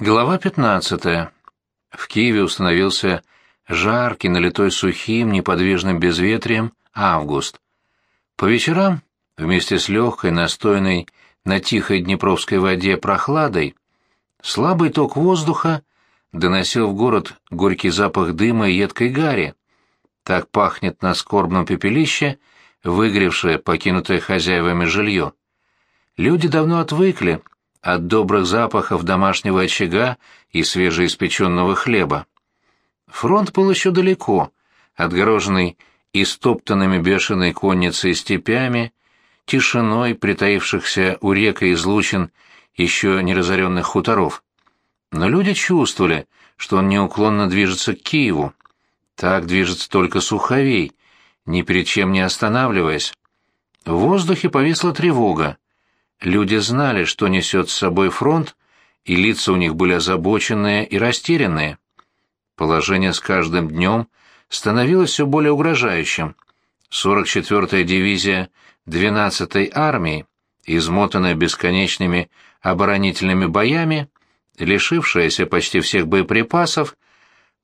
Глава 15. В Киеве установился жаркий, налитой сухим, неподвижным безветрием август. По вечерам, вместе с легкой, настойной на тихой днепровской воде прохладой, слабый ток воздуха доносил в город горький запах дыма и едкой гари. Так пахнет на скорбном пепелище выгревшее, покинутое хозяевами жилье. Люди давно отвыкли от добрых запахов домашнего очага и свежеиспеченного хлеба. Фронт был еще далеко, отгороженный истоптанными бешеной конницей степями, тишиной притаившихся у рек и излучин еще неразоренных хуторов. Но люди чувствовали, что он неуклонно движется к Киеву. Так движется только Суховей, ни перед чем не останавливаясь. В воздухе повисла тревога. Люди знали, что несет с собой фронт, и лица у них были озабоченные и растерянные. Положение с каждым днем становилось все более угрожающим. 44-я дивизия 12-й армии, измотанная бесконечными оборонительными боями, лишившаяся почти всех боеприпасов,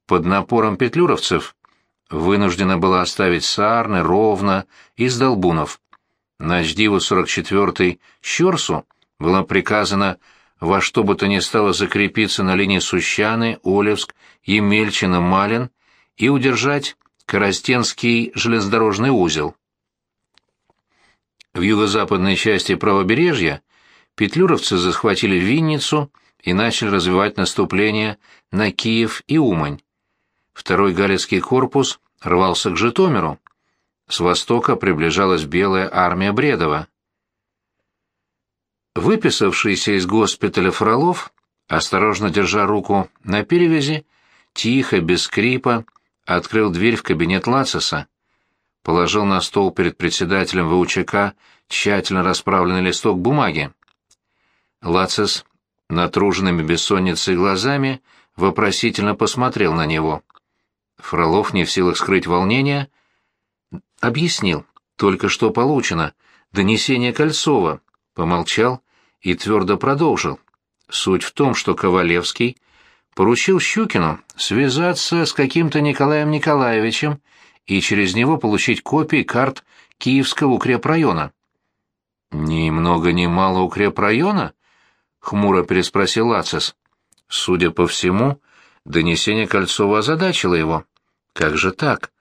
под напором петлюровцев, вынуждена была оставить Саарны, Ровно и Сдолбунов. Начдиву 44-й Щерсу было приказано во что бы то ни стало закрепиться на линии Сущаны, Олевск, Емельчина, Малин и удержать Коростенский железнодорожный узел. В юго-западной части правобережья петлюровцы захватили Винницу и начали развивать наступление на Киев и Умань. Второй Галицкий корпус рвался к Житомиру. С востока приближалась белая армия Бредова. Выписавшийся из госпиталя Фролов, осторожно держа руку на перевязи, тихо, без скрипа, открыл дверь в кабинет Лацеса, положил на стол перед председателем ВУЧК тщательно расправленный листок бумаги. Лацес, натруженными бессонницей глазами, вопросительно посмотрел на него. Фролов, не в силах скрыть волнения, объяснил, только что получено, донесение Кольцова, помолчал и твердо продолжил. Суть в том, что Ковалевский поручил Щукину связаться с каким-то Николаем Николаевичем и через него получить копии карт Киевского укрепрайона. «Ни много ни мало укрепрайона?» — хмуро переспросил Ацис. Судя по всему, донесение Кольцова озадачило его. «Как же так?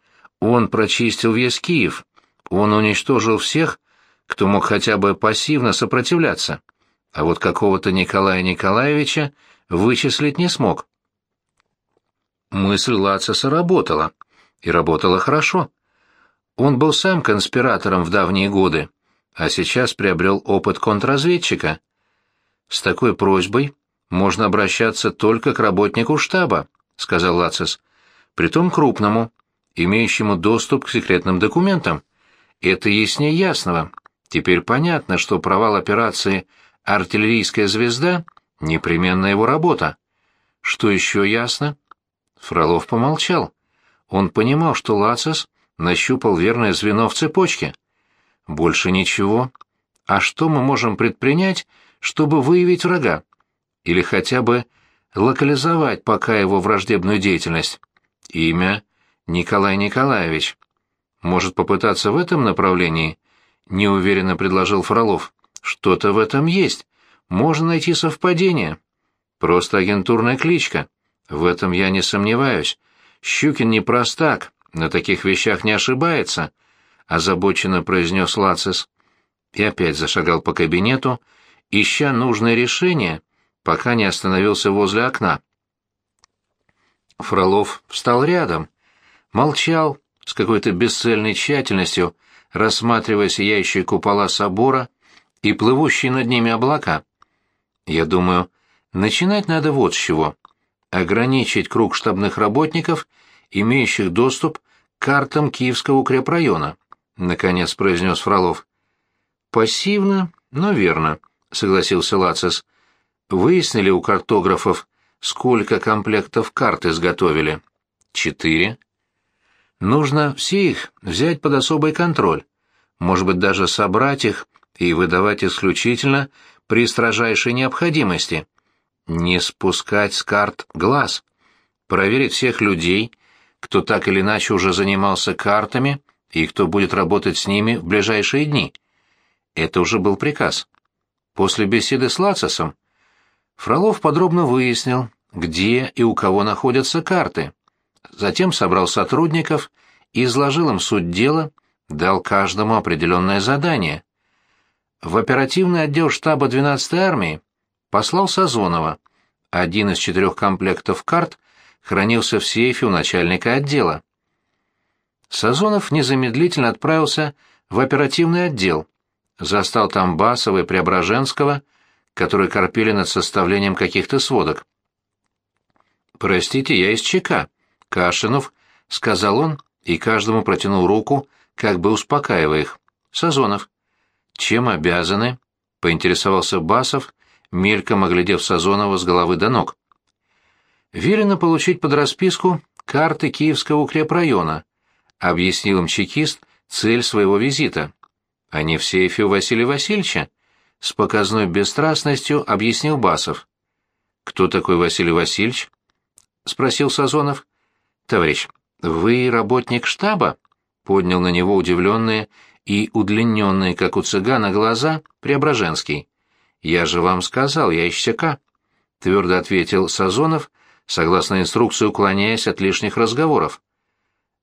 Он прочистил весь Киев. Он уничтожил всех, кто мог хотя бы пассивно сопротивляться а вот какого-то Николая Николаевича вычислить не смог. Мысль Лацеса работала, и работала хорошо. Он был сам конспиратором в давние годы, а сейчас приобрел опыт контрразведчика. С такой просьбой можно обращаться только к работнику штаба, сказал Лацис, притом крупному, имеющему доступ к секретным документам. Это яснее ясного. Теперь понятно, что провал операции артиллерийская звезда — непременная его работа. Что еще ясно? Фролов помолчал. Он понимал, что Лацис нащупал верное звено в цепочке. Больше ничего. А что мы можем предпринять, чтобы выявить врага? Или хотя бы локализовать пока его враждебную деятельность? Имя Николай Николаевич. Может попытаться в этом направлении? Неуверенно предложил Фролов. Что-то в этом есть. Можно найти совпадение. Просто агентурная кличка. В этом я не сомневаюсь. Щукин не простак, на таких вещах не ошибается, озабоченно произнес Лацис. И опять зашагал по кабинету, ища нужное решение, пока не остановился возле окна. Фролов встал рядом, молчал с какой-то бесцельной тщательностью, рассматривая сияющие купола собора и плывущие над ними облака. Я думаю, начинать надо вот с чего. Ограничить круг штабных работников, имеющих доступ к картам Киевского укрепрайона, наконец произнес Фролов. Пассивно, но верно, согласился Лацис. Выяснили у картографов, сколько комплектов карт изготовили? Четыре. Нужно все их взять под особый контроль. Может быть, даже собрать их и выдавать исключительно при строжайшей необходимости. не спускать с карт глаз, проверить всех людей, кто так или иначе уже занимался картами и кто будет работать с ними в ближайшие дни. Это уже был приказ. После беседы с Лацисом Фролов подробно выяснил, где и у кого находятся карты. Затем собрал сотрудников изложил им суть дела, дал каждому определенное задание. В оперативный отдел штаба 12-й армии послал Сазонова. Один из четырех комплектов карт хранился в сейфе у начальника отдела. Сазонов незамедлительно отправился в оперативный отдел, застал там Басова и Преображенского, которые корпели над составлением каких-то сводок. «Простите, я из ЧК», — Кашинов, — сказал он, и каждому протянул руку, как бы успокаивая их. «Сазонов». «Чем обязаны?» — поинтересовался Басов, мельком оглядев Сазонова с головы до ног. «Велено получить под расписку карты Киевского укрепрайона», — объяснил им чекист цель своего визита. «Они в сейфе у Василия Васильевича?» — с показной бесстрастностью объяснил Басов. «Кто такой Василий Васильевич?» — спросил Сазонов. «Товарищ, вы работник штаба?» — поднял на него удивленные и удлиненные, как у цыгана, глаза Преображенский. «Я же вам сказал, я ЧК», — твердо ответил Сазонов, согласно инструкции уклоняясь от лишних разговоров.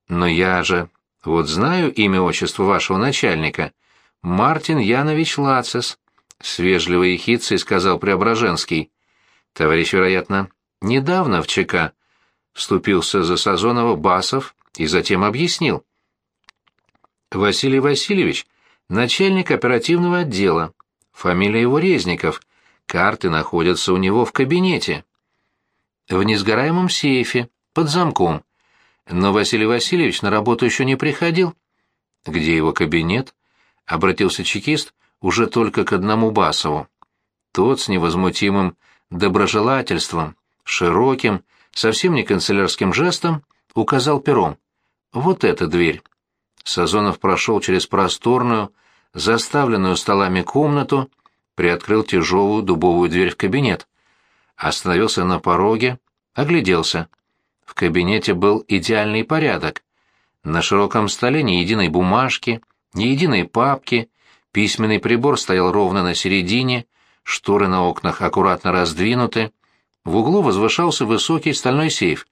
«Но я же... Вот знаю имя отчество вашего начальника. Мартин Янович Лацис», — с вежливой ехицей сказал Преображенский. «Товарищ, вероятно, недавно в ЧК», — вступился за Сазонова Басов и затем объяснил. Василий Васильевич — начальник оперативного отдела. Фамилия его Резников. Карты находятся у него в кабинете. В несгораемом сейфе, под замком. Но Василий Васильевич на работу еще не приходил. Где его кабинет? Обратился чекист уже только к одному Басову. Тот с невозмутимым доброжелательством, широким, совсем не канцелярским жестом указал пером. Вот эта дверь. Сазонов прошел через просторную, заставленную столами комнату, приоткрыл тяжелую дубовую дверь в кабинет. Остановился на пороге, огляделся. В кабинете был идеальный порядок. На широком столе ни единой бумажки, ни единой папки, письменный прибор стоял ровно на середине, шторы на окнах аккуратно раздвинуты, в углу возвышался высокий стальной сейф.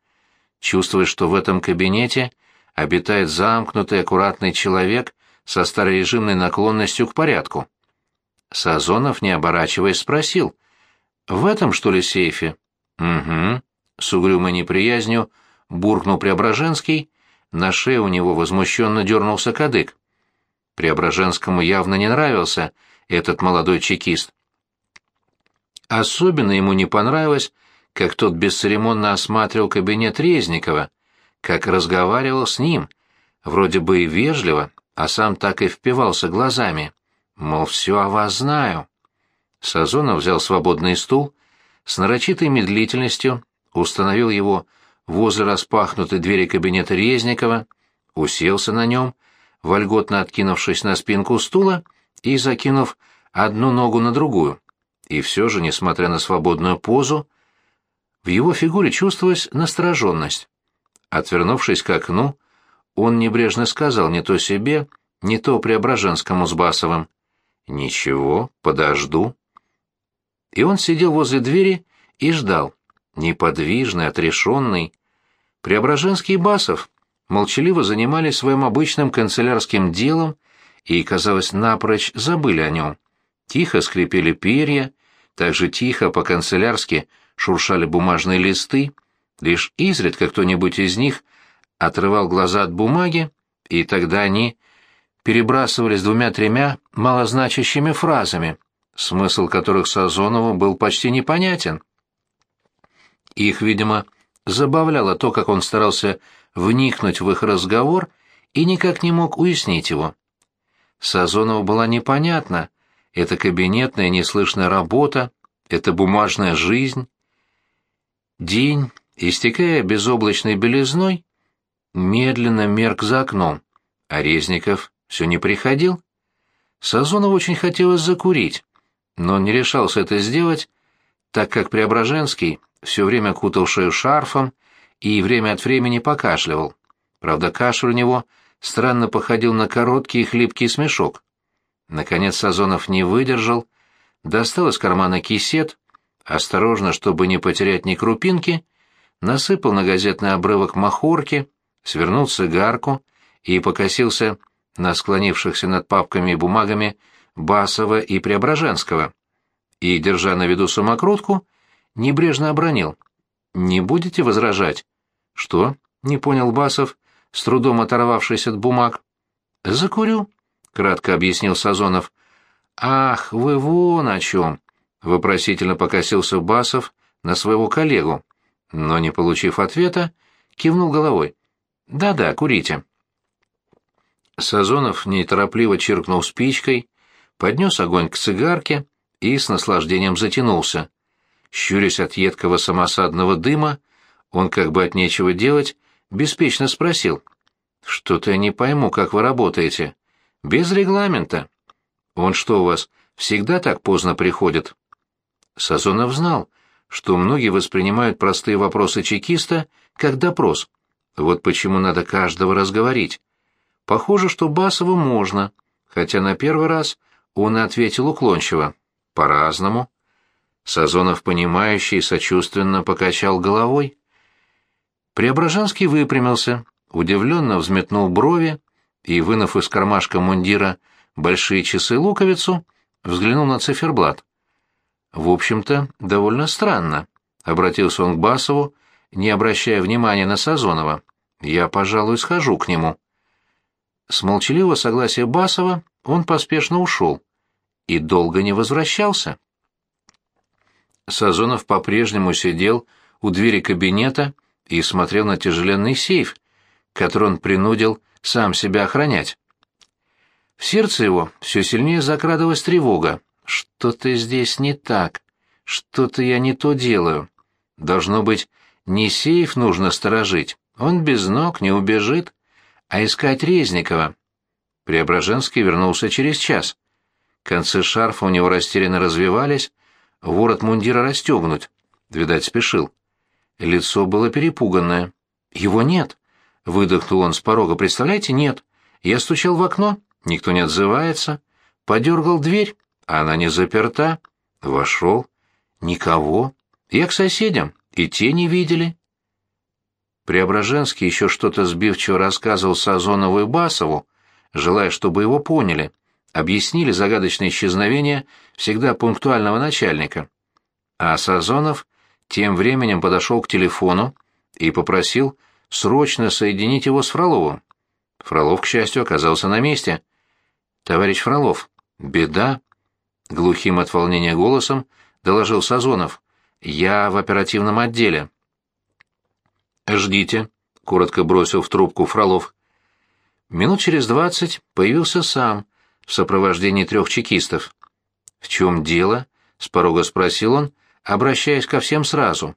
Чувствуя, что в этом кабинете обитает замкнутый аккуратный человек со старорежимной наклонностью к порядку. Сазонов, не оборачиваясь, спросил. «В этом, что ли, сейфе?» «Угу», — с угрюмой неприязнью буркнул Преображенский, на шее у него возмущенно дернулся кадык. Преображенскому явно не нравился этот молодой чекист. Особенно ему не понравилось, как тот бесцеремонно осматривал кабинет Резникова, как разговаривал с ним, вроде бы и вежливо, а сам так и впивался глазами, мол, все о вас знаю. Сазонов взял свободный стул, с нарочитой медлительностью установил его возле распахнутой двери кабинета Резникова, уселся на нем, вольготно откинувшись на спинку стула и закинув одну ногу на другую. И все же, несмотря на свободную позу, в его фигуре чувствовалась настороженность. Отвернувшись к окну, он небрежно сказал не то себе, не то Преображенскому с Басовым. «Ничего, подожду». И он сидел возле двери и ждал, неподвижный, отрешенный. Преображенский и Басов молчаливо занимались своим обычным канцелярским делом и, казалось, напрочь забыли о нем. Тихо скрипели перья, так же тихо по-канцелярски шуршали бумажные листы, лишь изредка кто-нибудь из них отрывал глаза от бумаги, и тогда они перебрасывались двумя-тремя малозначащими фразами, смысл которых Сазонову был почти непонятен. Их, видимо, забавляло то, как он старался вникнуть в их разговор и никак не мог уяснить его. Сазонову была непонятна эта кабинетная неслышная работа, эта бумажная жизнь. День, истекая безоблачной белизной, медленно мерк за окном, а Резников все не приходил. Сазонову очень хотелось закурить, но он не решался это сделать, так как Преображенский все время кутал шею шарфом и время от времени покашливал. Правда, кашель у него странно походил на короткий и хлипкий смешок. Наконец Сазонов не выдержал, достал из кармана кисет, осторожно, чтобы не потерять ни крупинки, насыпал на газетный обрывок махорки, свернул цигарку и покосился на склонившихся над папками и бумагами Басова и Преображенского. И, держа на виду самокрутку, небрежно обронил. «Не будете возражать?» «Что?» — не понял Басов, с трудом оторвавшись от бумаг. «Закурю», — кратко объяснил Сазонов. «Ах, вы вон о чем!» — вопросительно покосился Басов на своего коллегу, но, не получив ответа, кивнул головой. «Да-да, курите». Сазонов неторопливо чиркнул спичкой, поднес огонь к цигарке и с наслаждением затянулся. Щурясь от едкого самосадного дыма, он, как бы от нечего делать, беспечно спросил. «Что-то я не пойму, как вы работаете. Без регламента. Он что у вас, всегда так поздно приходит?» Сазонов знал, что многие воспринимают простые вопросы чекиста как допрос. Вот почему надо каждого разговорить. Похоже, что Басову можно, хотя на первый раз он ответил уклончиво. По-разному. Сазонов, понимающий, сочувственно покачал головой. Преображенский выпрямился, удивленно взметнул брови и, вынув из кармашка мундира большие часы-луковицу, взглянул на циферблат. «В общем-то, довольно странно», — обратился он к Басову, не обращая внимания на Сазонова. «Я, пожалуй, схожу к нему». С молчаливого согласия Басова он поспешно ушел и долго не возвращался. Сазонов по-прежнему сидел у двери кабинета и смотрел на тяжеленный сейф, который он принудил сам себя охранять. В сердце его все сильнее закрадывалась тревога. Что-то здесь не так, что-то я не то делаю. Должно быть, не сейф нужно сторожить, он без ног не убежит, а искать Резникова. Преображенский вернулся через час. Концы шарфа у него растерянно развивались, ворот мундира расстегнуть. Видать, спешил. Лицо было перепуганное. «Его нет!» — выдохнул он с порога. «Представляете, нет. Я стучал в окно, никто не отзывается. Подергал дверь, а она не заперта. Вошел. Никого. Я к соседям, и те не видели». Преображенский еще что-то сбивчиво рассказывал Сазонову и Басову, желая, чтобы его поняли, объяснили загадочное исчезновение всегда пунктуального начальника. А Сазонов тем временем подошел к телефону и попросил срочно соединить его с Фроловым. Фролов, к счастью, оказался на месте. «Товарищ Фролов, беда!» — глухим от волнения голосом доложил Сазонов. «Я в оперативном отделе». «Ждите», — коротко бросил в трубку Фролов. Минут через двадцать появился сам, в сопровождении трех чекистов. «В чем дело?» — с порога спросил он, обращаясь ко всем сразу.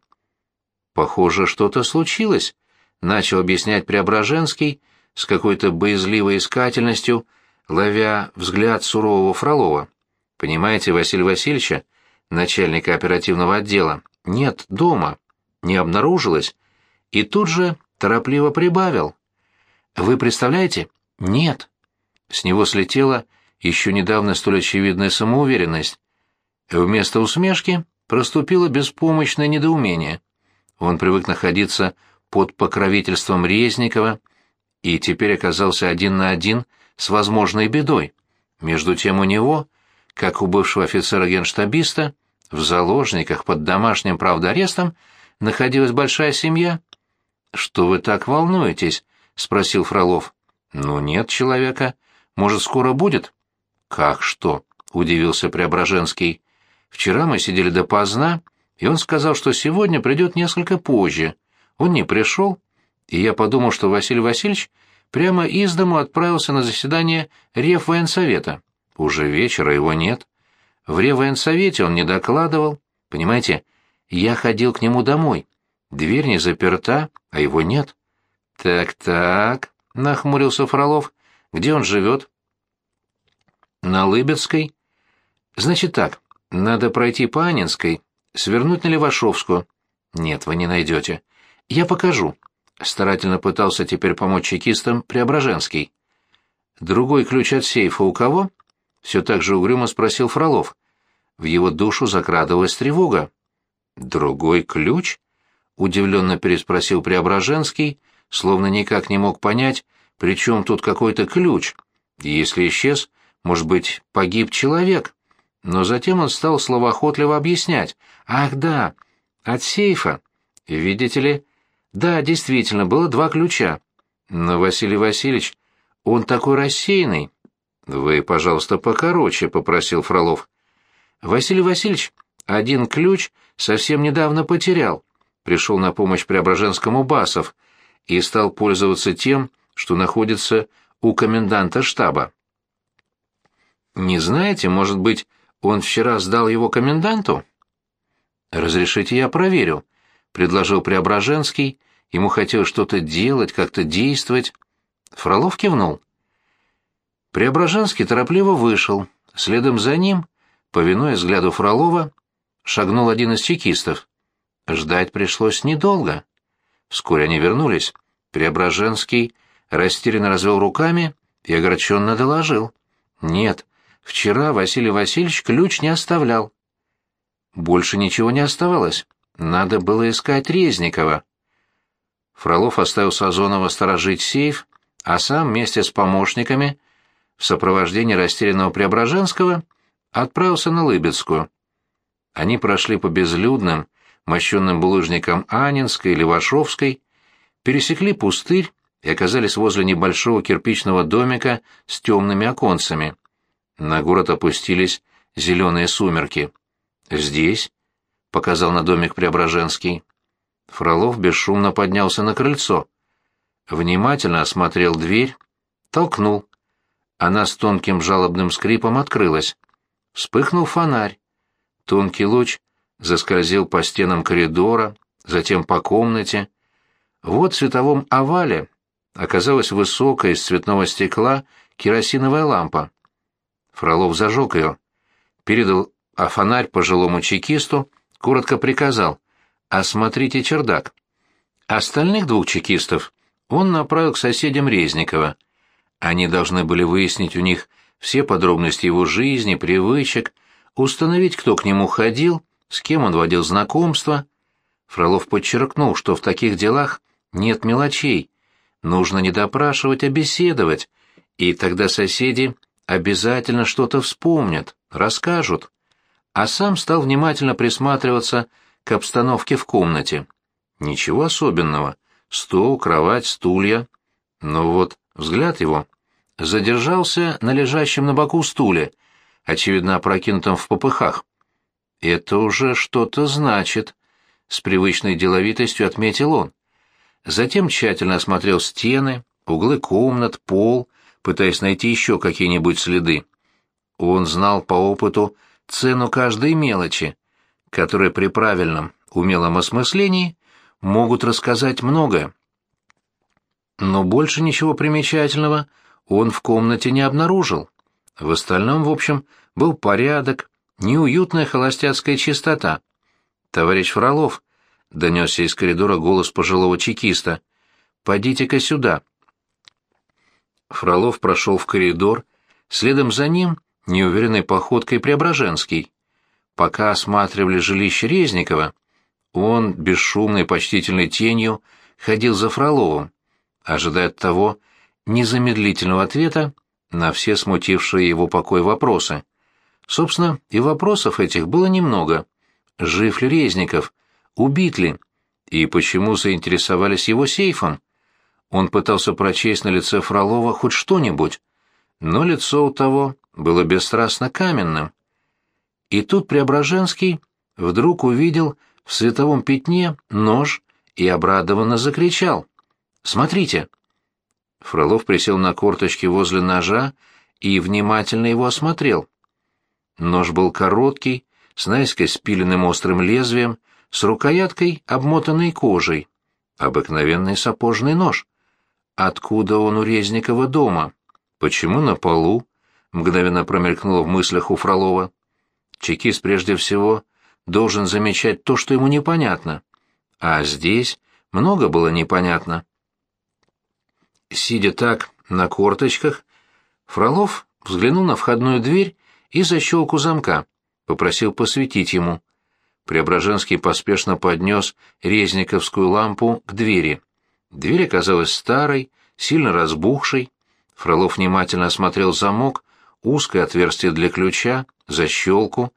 «Похоже, что-то случилось», — начал объяснять Преображенский с какой-то боязливой искательностью, ловя взгляд сурового Фролова. «Понимаете, Василия Васильевича, начальника оперативного отдела, нет дома, не обнаружилось, и тут же торопливо прибавил. Вы представляете? Нет. С него слетела еще недавно столь очевидная самоуверенность. Вместо усмешки проступило беспомощное недоумение. Он привык находиться под покровительством Резникова и теперь оказался один на один с возможной бедой. Между тем у него, как у бывшего офицера-генштабиста, в заложниках под домашним правдоарестом находилась большая семья. «Что вы так волнуетесь?» — спросил Фролов. «Ну, нет человека. Может, скоро будет?» «Как что?» — удивился Преображенский. «Вчера мы сидели допоздна, и он сказал, что сегодня придет несколько позже. Он не пришел, и я подумал, что Василий Васильевич прямо из дому отправился на заседание Реввоенсовета. Уже вечера его нет. В Реввоенсовете он не докладывал. Понимаете, я ходил к нему домой. Дверь не заперта, а его нет». «Так-так», — нахмурился Фролов. «Где он живет?» «На Лыбецкой». «Значит так, надо пройти по Анинской, Свернуть на Левашовскую. Нет, вы не найдете. Я покажу. Старательно пытался теперь помочь чекистам Преображенский. Другой ключ от сейфа у кого? Все так же угрюмо спросил Фролов. В его душу закрадывалась тревога. Другой ключ? Удивленно переспросил Преображенский, словно никак не мог понять, при чем тут какой-то ключ. Если исчез, может быть, погиб человек. Но затем он стал словоохотливо объяснять. «Ах, да, от сейфа. Видите ли? Да, действительно, было два ключа. Но Василий Васильевич, он такой рассеянный». «Вы, пожалуйста, покороче», — попросил Фролов. «Василий Васильевич один ключ совсем недавно потерял. Пришел на помощь Преображенскому Басов и стал пользоваться тем, что находится у коменданта штаба. Не знаете, может быть, он вчера сдал его коменданту? Разрешите я проверю, предложил Преображенский. Ему хотелось что-то делать, как-то действовать. Фролов кивнул. Преображенский торопливо вышел. Следом за ним, повинуясь взгляду Фролова, шагнул один из чекистов. Ждать пришлось недолго. Вскоре они вернулись. Преображенский растерянно развел руками и огорченно доложил. «Нет, вчера Василий Васильевич ключ не оставлял». Больше ничего не оставалось. Надо было искать Резникова. Фролов оставил Сазонова сторожить сейф, а сам вместе с помощниками в сопровождении растерянного Преображенского отправился на Лыбецкую. Они прошли по безлюдным, мощенным булыжникам Анинской, Левашовской, пересекли пустырь и оказались возле небольшого кирпичного домика с темными оконцами. На город опустились зеленые сумерки. «Здесь?» — показал на домик Преображенский. Фролов бесшумно поднялся на крыльцо. Внимательно осмотрел дверь, толкнул. Она с тонким жалобным скрипом открылась. Вспыхнул фонарь. Тонкий луч заскользил по стенам коридора, затем по комнате. Вот в световом овале оказалась высокая из цветного стекла керосиновая лампа. Фролов зажег ее, передал а фонарь пожилому чекисту, коротко приказал «Осмотрите чердак». Остальных двух чекистов он направил к соседям Резникова. Они должны были выяснить у них все подробности его жизни, привычек, установить, кто к нему ходил, с кем он водил знакомства. Фролов подчеркнул, что в таких делах нет мелочей, нужно не допрашивать, а беседовать, и тогда соседи обязательно что-то вспомнят, расскажут. А сам стал внимательно присматриваться к обстановке в комнате. Ничего особенного. Стол, кровать, стулья. Но вот взгляд его задержался на лежащем на боку стуле, очевидно опрокинутом в попыхах. «Это уже что-то значит», — с привычной деловитостью отметил он. Затем тщательно осмотрел стены, углы комнат, пол, пытаясь найти еще какие-нибудь следы. Он знал по опыту цену каждой мелочи, которые при правильном, умелом осмыслении могут рассказать многое. Но больше ничего примечательного он в комнате не обнаружил. В остальном, в общем, был порядок, неуютная холостяцкая чистота. «Товарищ Фролов», — донесся из коридора голос пожилого чекиста, — «подите-ка сюда». Фролов прошел в коридор, следом за ним неуверенной походкой Преображенский. Пока осматривали жилище Резникова, он, бесшумной почтительной тенью, ходил за Фроловым, ожидая от того незамедлительного ответа на все смутившие его покой вопросы. Собственно, и вопросов этих было немного. Жив ли Резников? Убит ли? И почему заинтересовались его сейфом? Он пытался прочесть на лице Фролова хоть что-нибудь, но лицо у того было бесстрастно каменным. И тут Преображенский вдруг увидел в световом пятне нож и обрадованно закричал. «Смотрите!» Фролов присел на корточки возле ножа и внимательно его осмотрел. Нож был короткий, с наискось спиленным острым лезвием, с рукояткой, обмотанной кожей. Обыкновенный сапожный нож. Откуда он у Резникова дома? Почему на полу? Мгновенно промелькнуло в мыслях у Фролова. Чекист прежде всего должен замечать то, что ему непонятно. А здесь много было непонятно. Сидя так, на корточках, Фролов взглянул на входную дверь и защелку замка, попросил посветить ему. Преображенский поспешно поднес резниковскую лампу к двери. Дверь оказалась старой, сильно разбухшей. Фролов внимательно осмотрел замок, узкое отверстие для ключа, защелку,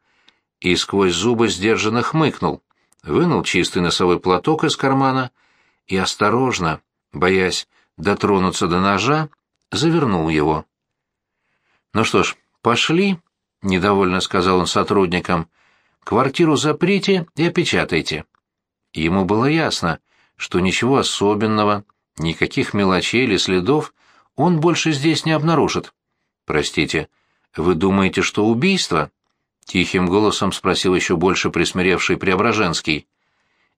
и сквозь зубы сдержанно хмыкнул, вынул чистый носовой платок из кармана и осторожно, боясь дотронуться до ножа, завернул его. «Ну что ж, пошли», — недовольно сказал он сотрудникам, — «квартиру заприте и опечатайте». Ему было ясно, что ничего особенного, никаких мелочей или следов он больше здесь не обнаружит. «Простите, вы думаете, что убийство?» — тихим голосом спросил еще больше присмиревший Преображенский.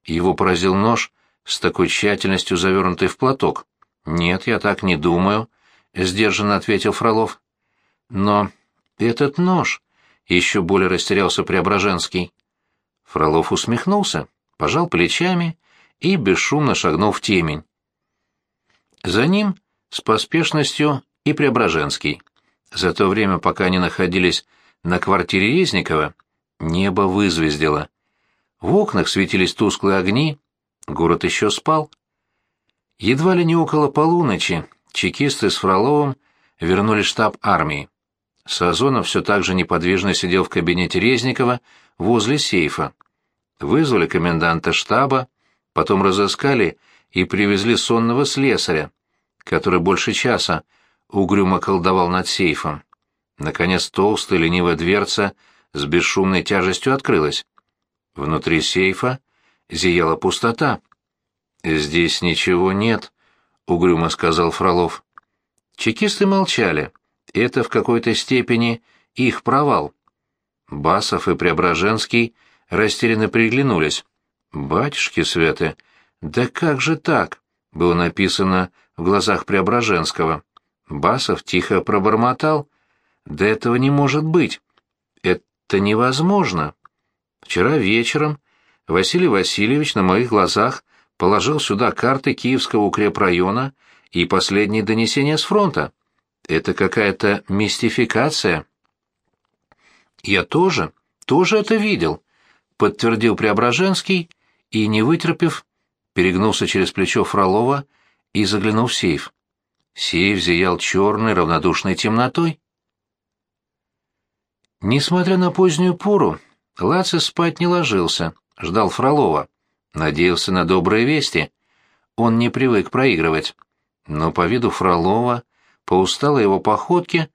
Его поразил нож с такой тщательностью завернутый в платок. «Нет, я так не думаю», — сдержанно ответил Фролов. «Но этот нож...» — еще более растерялся Преображенский. Фролов усмехнулся, пожал плечами и бесшумно шагнул в темень. За ним с поспешностью и Преображенский. За то время, пока они находились на квартире Резникова, небо вызвездило. В окнах светились тусклые огни, город еще спал. Едва ли не около полуночи чекисты с Фроловым вернули штаб армии. Сазонов все так же неподвижно сидел в кабинете Резникова возле сейфа. Вызвали коменданта штаба, потом разыскали и привезли сонного слесаря, который больше часа угрюмо колдовал над сейфом. Наконец толстая ленивая дверца с бесшумной тяжестью открылась. Внутри сейфа зияла пустота. «Здесь ничего нет», — угрюмо сказал Фролов. Чекисты молчали. Это в какой-то степени их провал. Басов и Преображенский растерянно приглянулись. «Батюшки святы, да как же так?» — было написано в глазах Преображенского. Басов тихо пробормотал. «Да этого не может быть. Это невозможно». Вчера вечером Василий Васильевич на моих глазах положил сюда карты Киевского укрепрайона и последние донесения с фронта. Это какая-то мистификация. Я тоже, тоже это видел, подтвердил Преображенский и, не вытерпев, перегнулся через плечо Фролова и заглянул в сейф. Сейф зиял черной равнодушной темнотой. Несмотря на позднюю пору, Лацис спать не ложился, ждал Фролова. Надеялся на добрые вести. Он не привык проигрывать. Но по виду Фролова, по усталой его походке,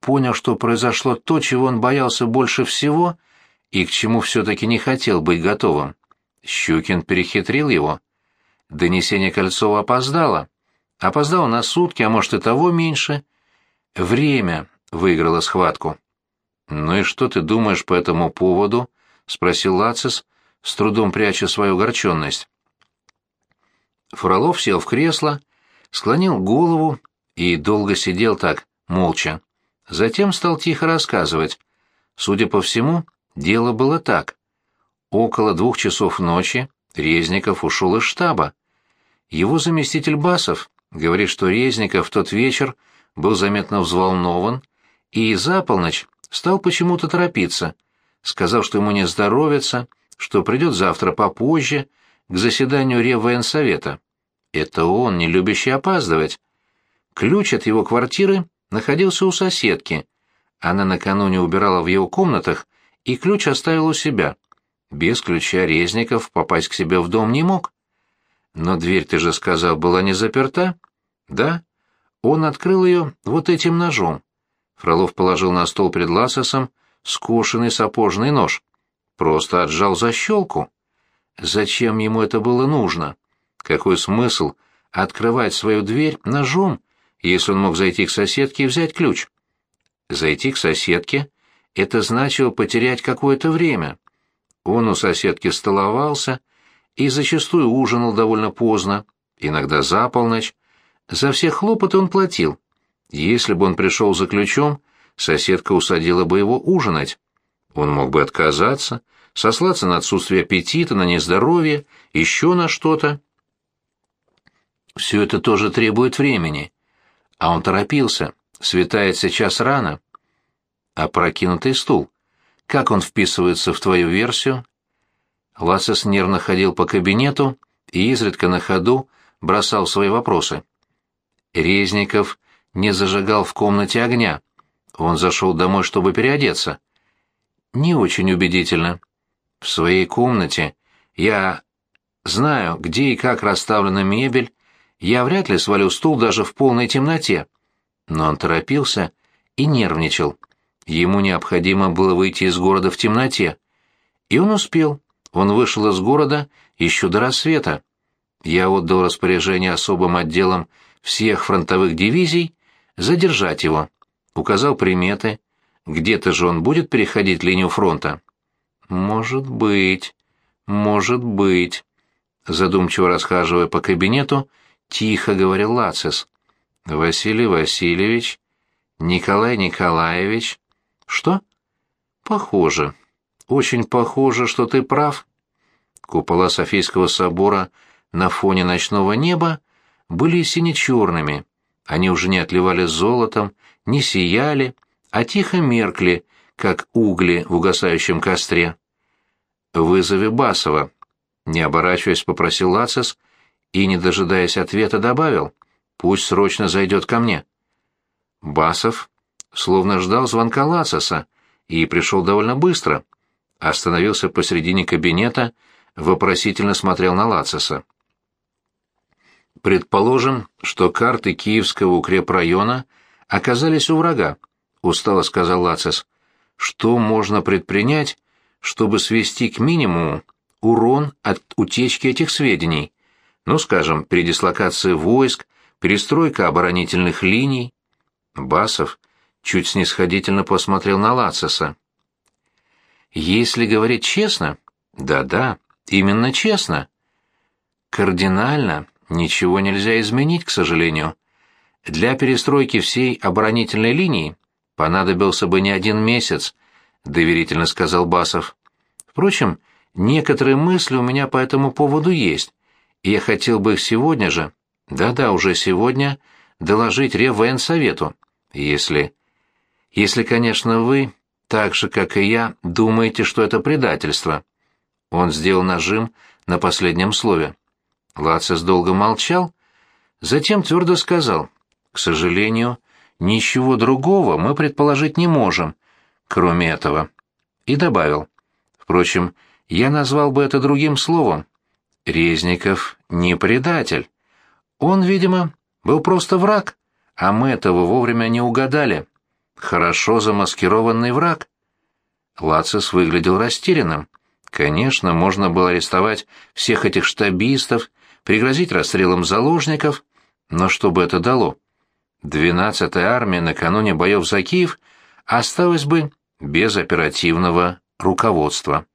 понял, что произошло то, чего он боялся больше всего и к чему все-таки не хотел быть готовым. Щукин перехитрил его. Донесение Кольцова опоздало. Опоздало на сутки, а может и того меньше. Время выиграло схватку. «Ну и что ты думаешь по этому поводу?» — спросил Лацис, с трудом пряча свою огорченность. Фролов сел в кресло, склонил голову и долго сидел так, молча. Затем стал тихо рассказывать. Судя по всему, дело было так. Около двух часов ночи Резников ушел из штаба. Его заместитель Басов говорит, что Резников в тот вечер был заметно взволнован и за полночь стал почему-то торопиться, сказал, что ему не здоровится, что придет завтра попозже к заседанию Реввоенсовета. Это он, не любящий опаздывать. Ключ от его квартиры находился у соседки. Она накануне убирала в его комнатах, и ключ оставил у себя. Без ключа Резников попасть к себе в дом не мог. Но дверь, ты же сказал, была не заперта? Да. Он открыл ее вот этим ножом. Фролов положил на стол перед Ласосом скошенный сапожный нож. Просто отжал защелку. Зачем ему это было нужно? Какой смысл открывать свою дверь ножом, если он мог зайти к соседке и взять ключ? Зайти к соседке — это значило потерять какое-то время. Он у соседки столовался и зачастую ужинал довольно поздно, иногда за полночь. За все хлопоты он платил. Если бы он пришел за ключом, соседка усадила бы его ужинать. Он мог бы отказаться, сослаться на отсутствие аппетита, на нездоровье, еще на что-то. Все это тоже требует времени. А он торопился, светает сейчас рано. А прокинутый стул, как он вписывается в твою версию? Лацис нервно ходил по кабинету и изредка на ходу бросал свои вопросы. Резников не зажигал в комнате огня. Он зашел домой, чтобы переодеться. Не очень убедительно. В своей комнате я знаю, где и как расставлена мебель, я вряд ли свалю стул даже в полной темноте. Но он торопился и нервничал. Ему необходимо было выйти из города в темноте. И он успел. Он вышел из города еще до рассвета. Я отдал распоряжение особым отделам всех фронтовых дивизий задержать его. Указал приметы. Где-то же он будет переходить линию фронта. Может быть, может быть. Задумчиво расхаживая по кабинету, тихо говорил Лацис. Василий Васильевич, Николай Николаевич. Что? Похоже. Очень похоже, что ты прав. Купола Софийского собора на фоне ночного неба были сине-черными. Они уже не отливали золотом, не сияли, а тихо меркли, как угли в угасающем костре. «Вызови Басова», — не оборачиваясь, попросил Лацис и, не дожидаясь ответа, добавил, «пусть срочно зайдет ко мне». Басов словно ждал звонка Лациса и пришел довольно быстро. Остановился посредине кабинета, вопросительно смотрел на Лациса. Предположим, что карты Киевского укрепрайона оказались у врага, устало сказал Лацис. Что можно предпринять, чтобы свести к минимуму урон от утечки этих сведений? Ну, скажем, передислокация войск, перестройка оборонительных линий. Басов чуть снисходительно посмотрел на Лациса. Если говорить честно, да-да, именно честно. Кардинально ничего нельзя изменить, к сожалению. Для перестройки всей оборонительной линии понадобился бы не один месяц, доверительно сказал Басов. Впрочем, некоторые мысли у меня по этому поводу есть, и я хотел бы их сегодня же, да-да, уже сегодня, доложить Реввоенсовету, если... Если, конечно, вы, так же, как и я, думаете, что это предательство. Он сделал нажим на последнем слове. Лацис долго молчал, затем твердо сказал, «К сожалению, ничего другого мы предположить не можем, кроме этого». И добавил, «Впрочем, я назвал бы это другим словом. Резников не предатель. Он, видимо, был просто враг, а мы этого вовремя не угадали. Хорошо замаскированный враг». Лацис выглядел растерянным. Конечно, можно было арестовать всех этих штабистов, пригрозить расстрелом заложников, но что бы это дало? Двенадцатая армия накануне боев за Киев осталась бы без оперативного руководства.